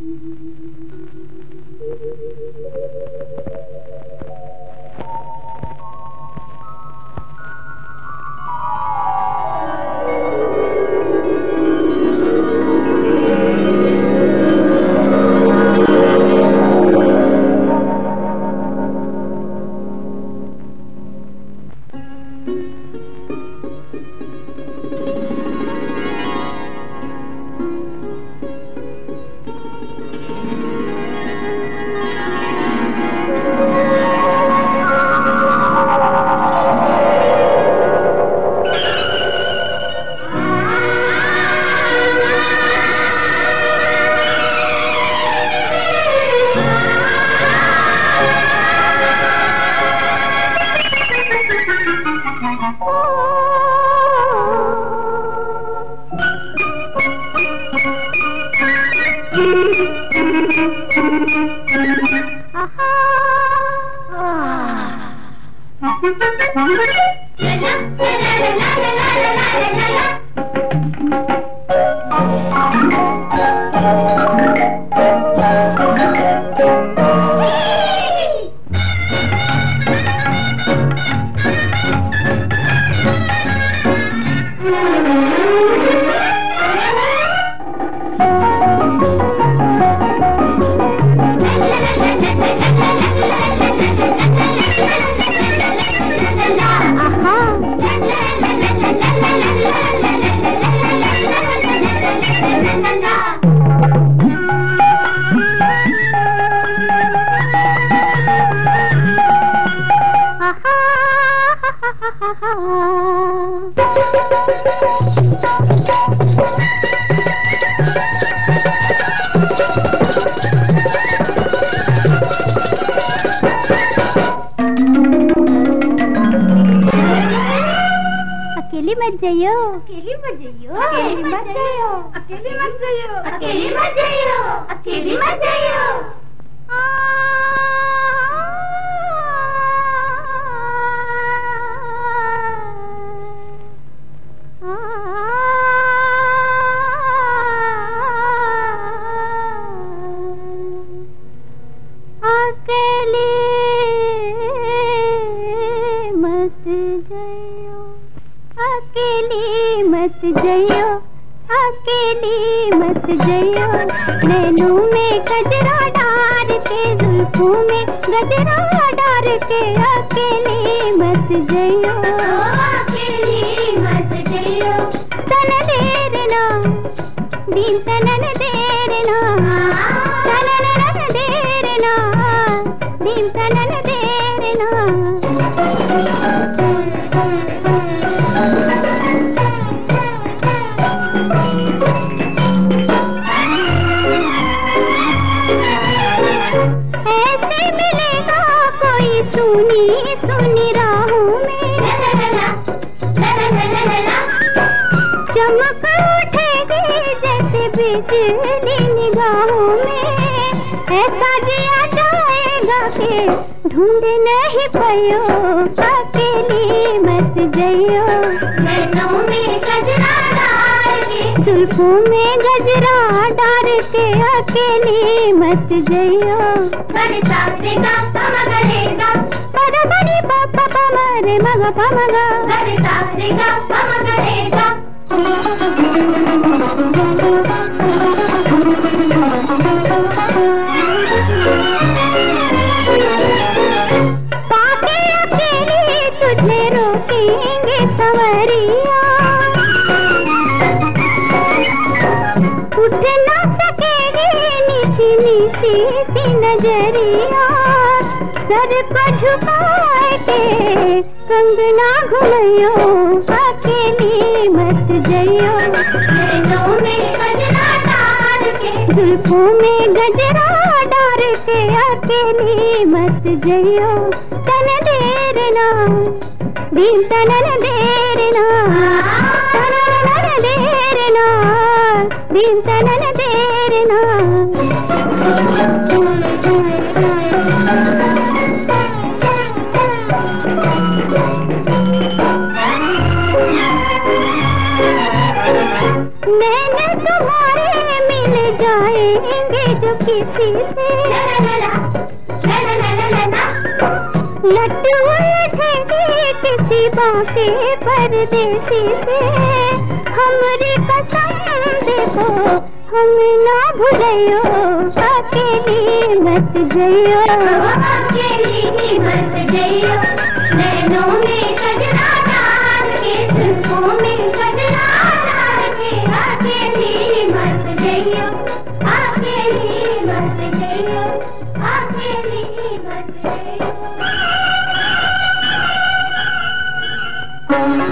Thank you. अकेली मत जाइयो। अकेली मत जाइयो। अकेली मत जाइयो। अकेली मत जाइयो। अकेली मत जाइयो। अकेली मत जाइयो। जइयो अकेली मत जइयो। नैनू में गजरा डार के जुल्फों में गजरा डार के अकेली मत जइयो। अकेली मत जइयो। तन देर दिन तनन देर ना। तनन देर ना दिन तनन देर सुनी सुनी राहों में। चमक उठेगी जैसे बिजली निगाहों में। ऐसा जिया जाएगा कि ढूंढ नहीं पायो अकेली मत जइयो। जुल्फों में गजरा डाल के अकेली मत जइयो। पमगरेगा पद बनी पापा पमरे मग पमगा गरता पाके अकेली तुझे रोकेंगे सवरिया उठ ना सकेगी नीची नीची सी नज़रिया। सर को झुकाए के कंगना घुमयो अकेली मत जइयो। नैनों में गजरा डार के जुल्फों में गजरा डार के अकेली मत जइयो। तन देर ना दिन तनन देर ना तनन देर ना दिन तनन देर ना। जाएँगे जो किसी से। लड्डू उलझेंगे किसी बाके परदेसी से। हमरे कसम देखो हम ना भूलियो अकेली मत जइयो। अकेली मत जइयो। नैनों में सजना डाल के जुल्फों में सजना डाल के अकेली मत जइयो। Oh!